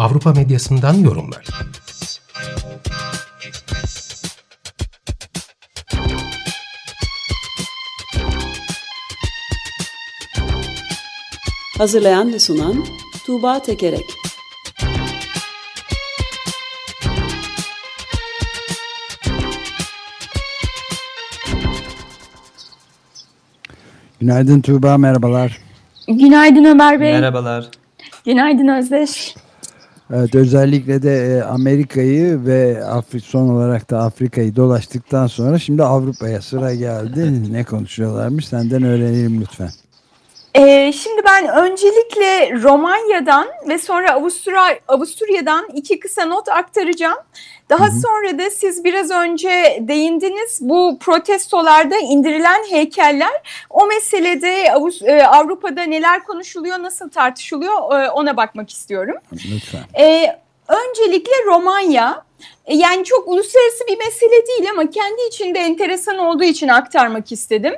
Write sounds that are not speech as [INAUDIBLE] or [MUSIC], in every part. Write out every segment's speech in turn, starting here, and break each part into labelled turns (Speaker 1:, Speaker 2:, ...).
Speaker 1: Avrupa medyasından yorumlar.
Speaker 2: Hazırlayan ve sunan Tuğba Tekerek
Speaker 3: Günaydın Tuğba, merhabalar.
Speaker 4: Günaydın Ömer Bey.
Speaker 5: Merhabalar.
Speaker 4: Günaydın Özdeş.
Speaker 3: Evet, özellikle de e, Amerika'yı ve Afri, son olarak da Afrika'yı dolaştıktan sonra şimdi Avrupa'ya sıra geldi. ne konuşuyorlarmış senden öğrenelim lütfen.
Speaker 4: Ee, şimdi ben öncelikle Romanya'dan ve sonra Avusturya, Avusturya'dan iki kısa not aktaracağım. Daha hı hı. sonra da siz biraz önce değindiniz bu protestolarda indirilen heykeller o meselede Avus e, Avrupa'da neler konuşuluyor, nasıl tartışılıyor e, ona bakmak istiyorum.
Speaker 3: Lütfen.
Speaker 4: Ee, öncelikle Romanya. E, yani çok uluslararası bir mesele değil ama kendi içinde enteresan olduğu için aktarmak istedim.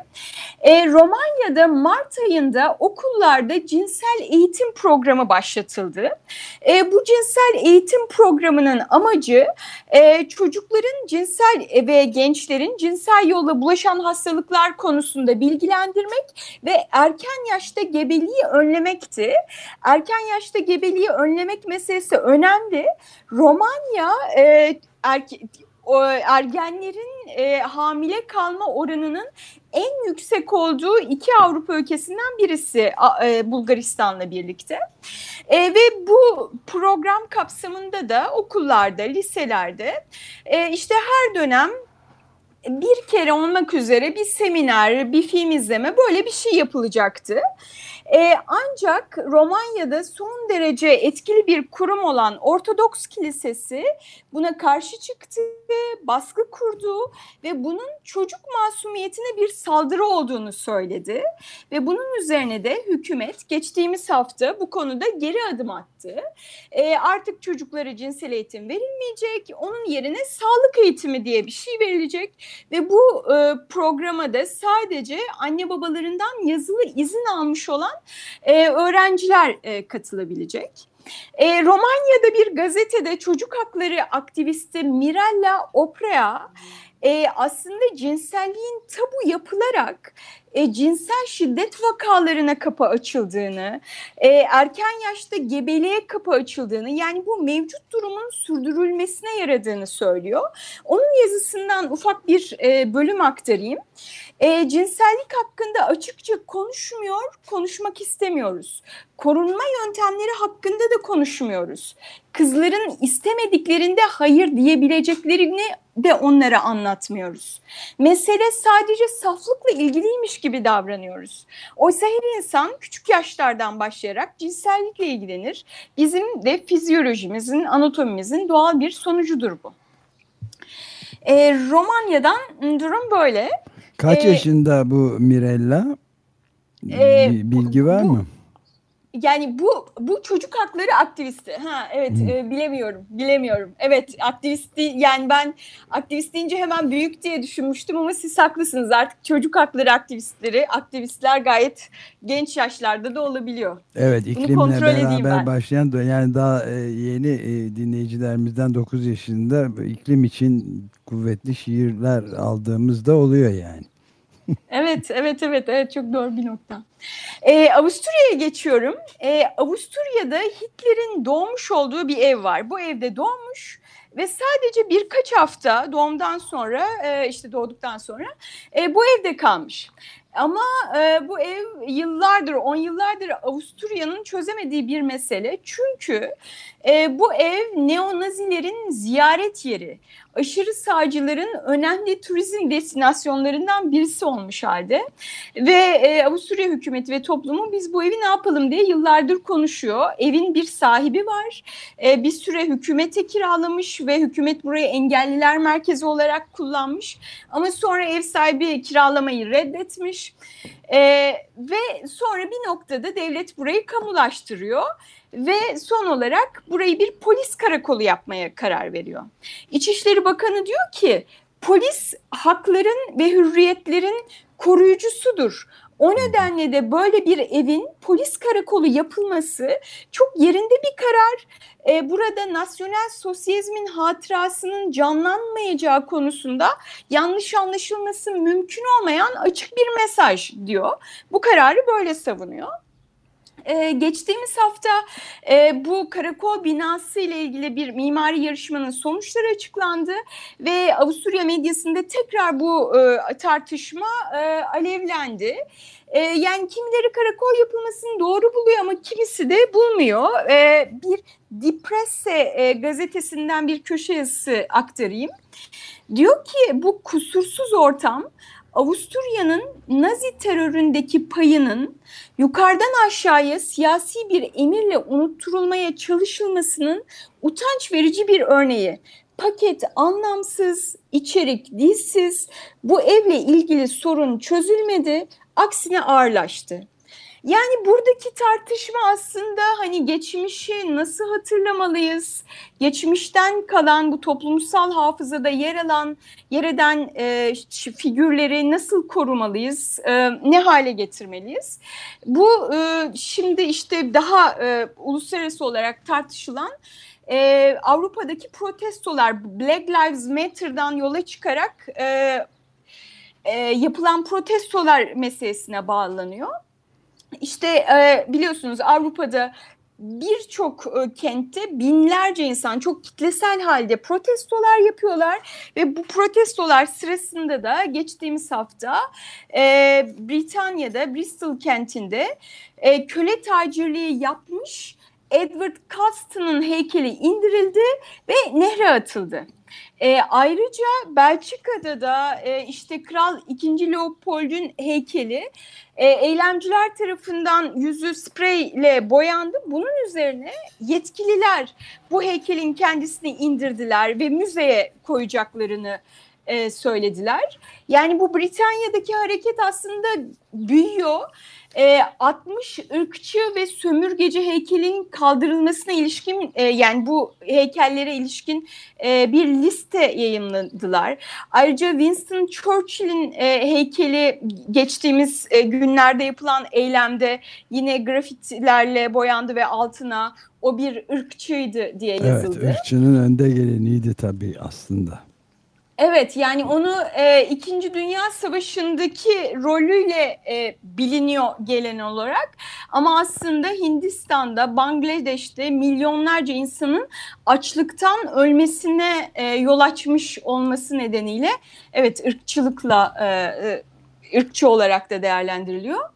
Speaker 4: E, Romanya'da Mart ayında okullarda cinsel eğitim programı başlatıldı. E, bu cinsel eğitim programının amacı e, çocukların cinsel ve gençlerin cinsel yolla bulaşan hastalıklar konusunda bilgilendirmek ve erken yaşta gebeliği önlemekti. Erken yaşta gebeliği önlemek meselesi önemli. Romanya e, erke, o, ergenlerin e, hamile kalma oranının en yüksek olduğu iki Avrupa ülkesinden birisi e, Bulgaristan'la birlikte. E, ve bu program kapsamında da okullarda, liselerde e, işte her dönem bir kere olmak üzere bir seminer, bir film izleme böyle bir şey yapılacaktı. E, ancak Romanya'da son derece etkili bir kurum olan Ortodoks Kilisesi buna karşı çıktı, baskı kurdu ve bunun çocuk masumiyetine bir saldırı olduğunu söyledi. Ve bunun üzerine de hükümet geçtiğimiz hafta bu konuda geri adım attı. E, artık çocuklara cinsel eğitim verilmeyecek, onun yerine sağlık eğitimi diye bir şey verilecek ve bu e, programa da sadece anne babalarından yazılı izin almış olan e, öğrenciler e, katılabilecek. E, Romanya'da bir gazetede çocuk hakları aktivisti Mirella Oprea e, aslında cinselliğin tabu yapılarak e, cinsel şiddet vakalarına kapı açıldığını, e, erken yaşta gebeliğe kapı açıldığını yani bu mevcut durumun sürdürülmesine yaradığını söylüyor. Onun yazısından ufak bir e, bölüm aktarayım. E, cinsellik hakkında açıkça konuşmuyor, konuşmak istemiyoruz. Korunma yöntemleri hakkında da konuşmuyoruz. Kızların istemediklerinde hayır diyebileceklerini de onlara anlatmıyoruz. Mesele sadece saflıkla ilgiliymiş gibi davranıyoruz. Oysa her insan küçük yaşlardan başlayarak cinsellikle ilgilenir. Bizim de fizyolojimizin, anatomimizin doğal bir sonucudur bu. E, Romanya'dan durum böyle.
Speaker 3: Kaç ee, yaşında bu Mirella? E, Bilgi var bu, mı?
Speaker 4: Yani bu bu çocuk hakları aktivisti. Ha evet hmm. e, bilemiyorum. Bilemiyorum. Evet aktivisti yani ben aktivist deyince hemen büyük diye düşünmüştüm ama siz haklısınız. Artık çocuk hakları aktivistleri, aktivistler gayet genç yaşlarda da olabiliyor.
Speaker 3: Evet iklimle beraber başlayan yani daha e, yeni e, dinleyicilerimizden 9 yaşında iklim için kuvvetli şiirler aldığımızda oluyor yani [LAUGHS]
Speaker 4: evet, evet, evet, evet çok doğru bir nokta. Ee, Avusturya'ya geçiyorum. Ee, Avusturya'da Hitler'in doğmuş olduğu bir ev var. Bu evde doğmuş ve sadece birkaç hafta doğumdan sonra, e, işte doğduktan sonra e, bu evde kalmış. Ama e, bu ev yıllardır, on yıllardır Avusturya'nın çözemediği bir mesele. Çünkü bu ev neonazilerin ziyaret yeri. Aşırı sağcıların önemli turizm destinasyonlarından birisi olmuş halde. Ve e, Avusturya hükümeti ve toplumu biz bu evi ne yapalım diye yıllardır konuşuyor. Evin bir sahibi var. E, bir süre hükümete kiralamış ve hükümet burayı engelliler merkezi olarak kullanmış. Ama sonra ev sahibi kiralamayı reddetmiş. E, ve sonra bir noktada devlet burayı kamulaştırıyor ve son olarak burayı bir polis karakolu yapmaya karar veriyor. İçişleri Bakanı diyor ki polis hakların ve hürriyetlerin koruyucusudur. O nedenle de böyle bir evin polis karakolu yapılması çok yerinde bir karar. Ee, burada nasyonel sosyalizmin hatırasının canlanmayacağı konusunda yanlış anlaşılması mümkün olmayan açık bir mesaj diyor. Bu kararı böyle savunuyor. Ee, geçtiğimiz hafta e, bu karakol binası ile ilgili bir mimari yarışmanın sonuçları açıklandı ve Avusturya medyasında tekrar bu e, tartışma e, alevlendi. E, yani kimileri karakol yapılmasını doğru buluyor ama kimisi de bulmuyor. E, bir Dipresse e, gazetesinden bir köşe yazısı aktarayım. Diyor ki bu kusursuz ortam Avusturya'nın Nazi teröründeki payının yukarıdan aşağıya siyasi bir emirle unutturulmaya çalışılmasının utanç verici bir örneği. Paket anlamsız, içerik dilsiz, bu evle ilgili sorun çözülmedi, aksine ağırlaştı. Yani buradaki tartışma aslında hani geçmişi nasıl hatırlamalıyız? Geçmişten kalan bu toplumsal hafızada yer alan, yer eden e, figürleri nasıl korumalıyız? E, ne hale getirmeliyiz? Bu e, şimdi işte daha e, uluslararası olarak tartışılan e, Avrupa'daki protestolar Black Lives Matter'dan yola çıkarak e, e, yapılan protestolar meselesine bağlanıyor. İşte e, biliyorsunuz Avrupa'da birçok e, kentte binlerce insan çok kitlesel halde protestolar yapıyorlar ve bu protestolar sırasında da geçtiğimiz hafta e, Britanya'da Bristol kentinde e, köle tacirliği yapmış Edward Culston'un heykeli indirildi ve nehre atıldı. E, ayrıca Belçika'da da e, işte Kral 2. Leopold'un heykeli e, eylemciler tarafından yüzü spreyle boyandı. Bunun üzerine yetkililer bu heykelin kendisini indirdiler ve müzeye koyacaklarını e, söylediler. Yani bu Britanya'daki hareket aslında büyüyor e, 60 ırkçı ve sömürgeci heykelin kaldırılmasına ilişkin e, yani bu heykellere ilişkin e, bir liste yayınladılar. Ayrıca Winston Churchill'in e, heykeli geçtiğimiz e, günlerde yapılan eylemde yine grafitilerle boyandı ve altına o bir ırkçıydı diye yazıldı.
Speaker 3: Evet ırkçının önde geleniydi tabii aslında.
Speaker 4: Evet yani onu e, İkinci Dünya Savaşı'ndaki rolüyle e, biliniyor gelen olarak ama aslında Hindistan'da, Bangladeş'te milyonlarca insanın açlıktan ölmesine e, yol açmış olması nedeniyle evet ırkçılıkla e, e ırkçı olarak da değerlendiriliyor.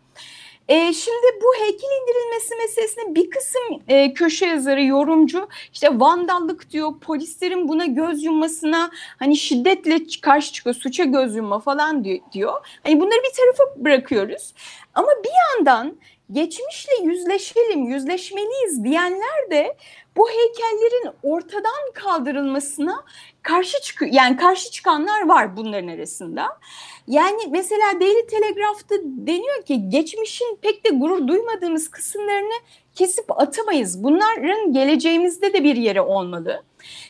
Speaker 4: E, şimdi bu heykel indirilmesi meselesine bir kısım e, köşe yazarı, yorumcu işte vandallık diyor, polislerin buna göz yummasına hani şiddetle karşı çıkıyor, suça göz yumma falan diyor. Hani bunları bir tarafa bırakıyoruz. Ama bir yandan geçmişle yüzleşelim, yüzleşmeliyiz diyenler de bu heykellerin ortadan kaldırılmasına karşı çıkıyor. Yani karşı çıkanlar var bunların arasında. Yani mesela Daily Telegraph'ta deniyor ki geçmişin pek de gurur duymadığımız kısımlarını kesip atamayız. Bunların geleceğimizde de bir yeri olmalı.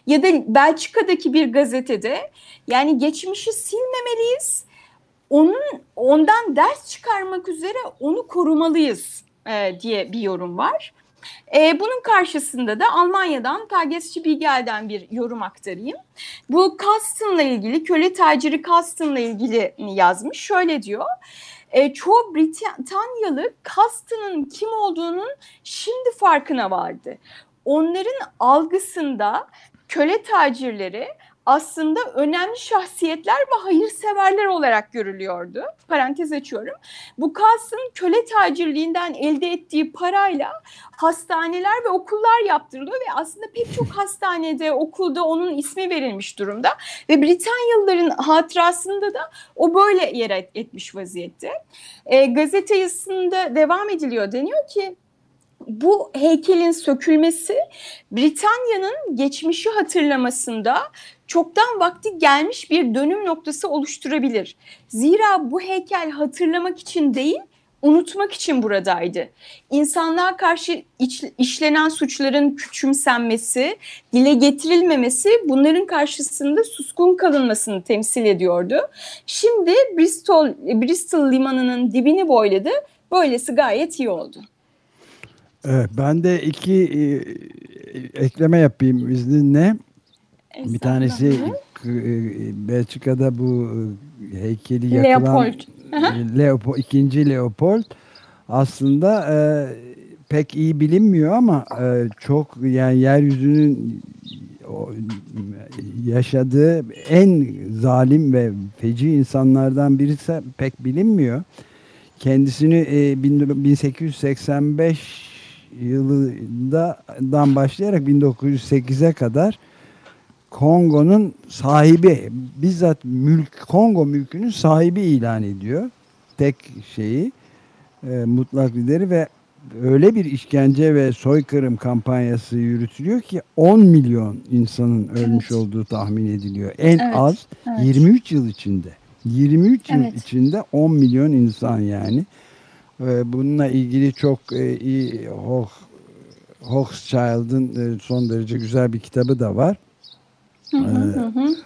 Speaker 4: Ya da Belçika'daki bir gazetede yani geçmişi silmemeliyiz. Onun ondan ders çıkarmak üzere onu korumalıyız e, diye bir yorum var. E, bunun karşısında da Almanya'dan Tagesçi Bilgel'den bir yorum aktarayım. Bu Kasten'la ilgili, köle taciri Kasten'la ilgili yazmış. Şöyle diyor. E, çoğu Britanyalı Kasten'ın kim olduğunun şimdi farkına vardı. Onların algısında köle tacirleri aslında önemli şahsiyetler ve hayırseverler olarak görülüyordu. Parantez açıyorum. Bu Kas'ın köle tacirliğinden elde ettiği parayla hastaneler ve okullar yaptırılıyor ve aslında pek çok hastanede, okulda onun ismi verilmiş durumda ve Britanyalıların hatırasında da o böyle yer etmiş vaziyette. E, gazete yazısında devam ediliyor deniyor ki bu heykelin sökülmesi Britanya'nın geçmişi hatırlamasında çoktan vakti gelmiş bir dönüm noktası oluşturabilir. Zira bu heykel hatırlamak için değil, unutmak için buradaydı. İnsanlığa karşı iç, işlenen suçların küçümsenmesi, dile getirilmemesi bunların karşısında suskun kalınmasını temsil ediyordu. Şimdi Bristol, Bristol limanının dibini boyladı. Böylesi gayet iyi oldu.
Speaker 3: Evet, ben de iki e, ekleme yapayım izninle. Bir tanesi e, Belçika'da bu e, heykeli yakılan Leopold. Leopold ikinci Leopold aslında e, pek iyi bilinmiyor ama e, çok yani yeryüzünün o, yaşadığı en zalim ve feci insanlardan birisi pek bilinmiyor. Kendisini e, 1885 yılından başlayarak 1908'e kadar Kongo'nun sahibi bizzat mülk Kongo mülkünün sahibi ilan ediyor. Tek şeyi e, mutlak lideri ve öyle bir işkence ve soykırım kampanyası yürütülüyor ki 10 milyon insanın ölmüş evet. olduğu tahmin ediliyor. En evet. az evet. 23 yıl içinde. 23 evet. yıl içinde 10 milyon insan yani. E, bununla ilgili çok e, iyi Hochschild'ın son derece güzel bir kitabı da var. Hı hı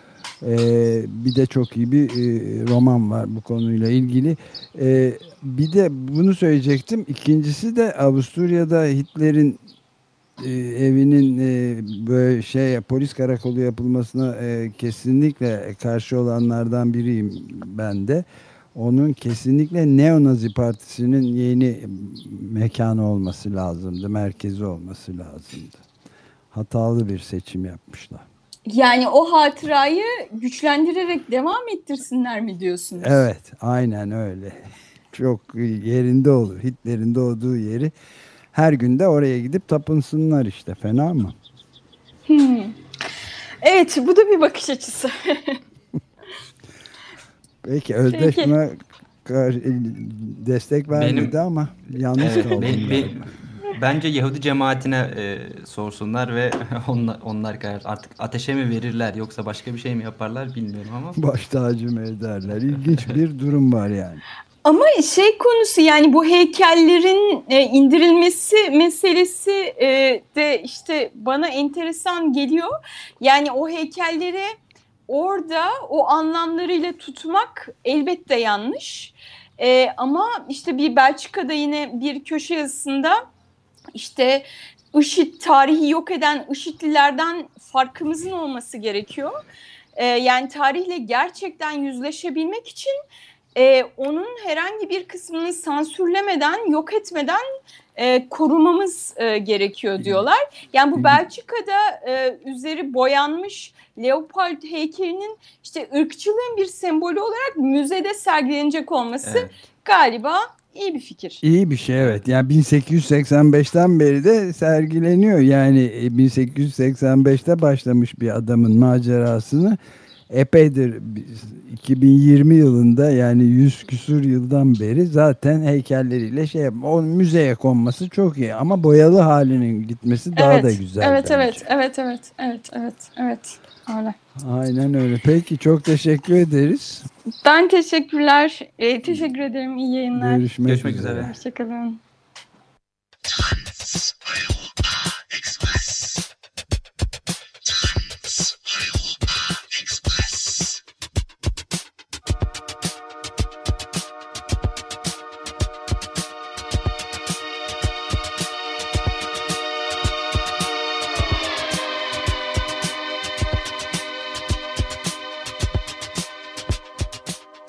Speaker 3: ee, bir de çok iyi bir e, roman var bu konuyla ilgili. Ee, bir de bunu söyleyecektim. İkincisi de Avusturya'da Hitler'in e, evinin e, böyle şey polis karakolu yapılmasına e, kesinlikle karşı olanlardan biriyim ben de. Onun kesinlikle Neonazi Partisi'nin yeni mekanı olması lazımdı, merkezi olması lazımdı. Hatalı bir seçim yapmışlar.
Speaker 4: Yani o hatırayı güçlendirerek devam ettirsinler mi diyorsunuz?
Speaker 3: Evet, aynen öyle. [LAUGHS] Çok yerinde olur. Hitler'in doğduğu yeri her günde oraya gidip tapınsınlar işte. Fena mı?
Speaker 4: Hmm. Evet, bu da bir bakış açısı. [LAUGHS]
Speaker 3: Peki Özdeş Peki. buna destek vermedi benim, ama yalnız evet, kaldı. Benim, benim,
Speaker 5: Bence Yahudi cemaatine e, sorsunlar ve [LAUGHS] onlar, onlar artık ateşe mi verirler yoksa başka bir şey mi yaparlar bilmiyorum ama. [LAUGHS]
Speaker 3: Baş tacı mı ederler? İlginç bir durum var yani.
Speaker 4: Ama şey konusu yani bu heykellerin e, indirilmesi meselesi e, de işte bana enteresan geliyor. Yani o heykelleri orada o anlamlarıyla tutmak elbette yanlış. E, ama işte bir Belçika'da yine bir köşe yazısında işte IŞİD tarihi yok eden IŞİD'lilerden farkımızın olması gerekiyor. E, yani tarihle gerçekten yüzleşebilmek için e, onun herhangi bir kısmını sansürlemeden, yok etmeden e, korumamız e, gerekiyor diyorlar. Yani bu Belçika'da e, üzeri boyanmış Leopold heykelinin işte ırkçılığın bir sembolü olarak müzede sergilenecek olması evet. galiba İyi bir fikir.
Speaker 3: İyi bir şey evet. Yani 1885'ten beri de sergileniyor. Yani 1885'te e, başlamış bir adamın macerasını epeydir 2020 yılında yani 100 küsur yıldan beri zaten heykelleriyle şey o müzeye konması çok iyi ama boyalı halinin gitmesi daha
Speaker 4: evet,
Speaker 3: da güzel.
Speaker 4: Evet
Speaker 3: bence.
Speaker 4: evet evet evet evet evet evet öyle.
Speaker 3: Aynen öyle. Peki çok teşekkür ederiz.
Speaker 4: Ben teşekkürler. Ee, teşekkür ederim. İyi yayınlar.
Speaker 3: Görüşmek, Görüşmek üzere. üzere.
Speaker 4: Hoşçakalın.